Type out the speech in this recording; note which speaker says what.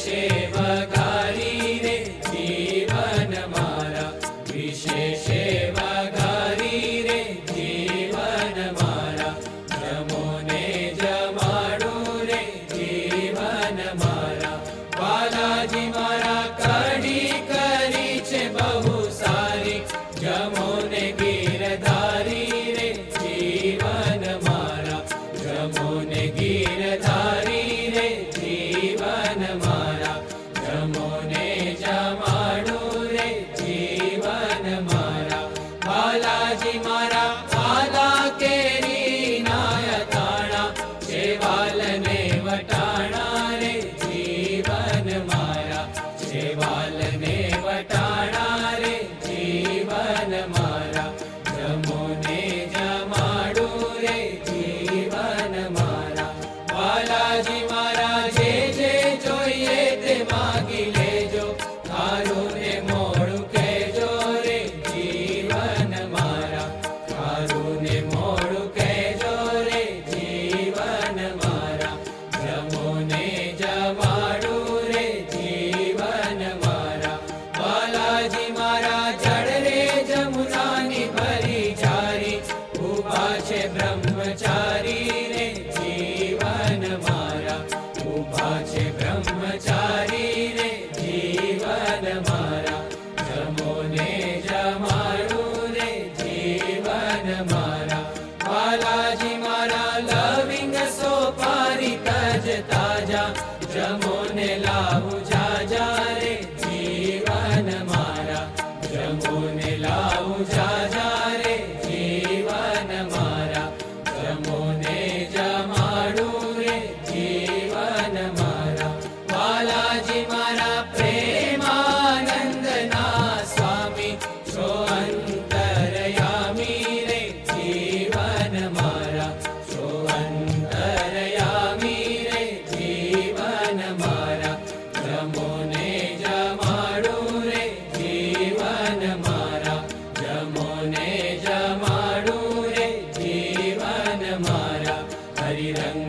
Speaker 1: Shri He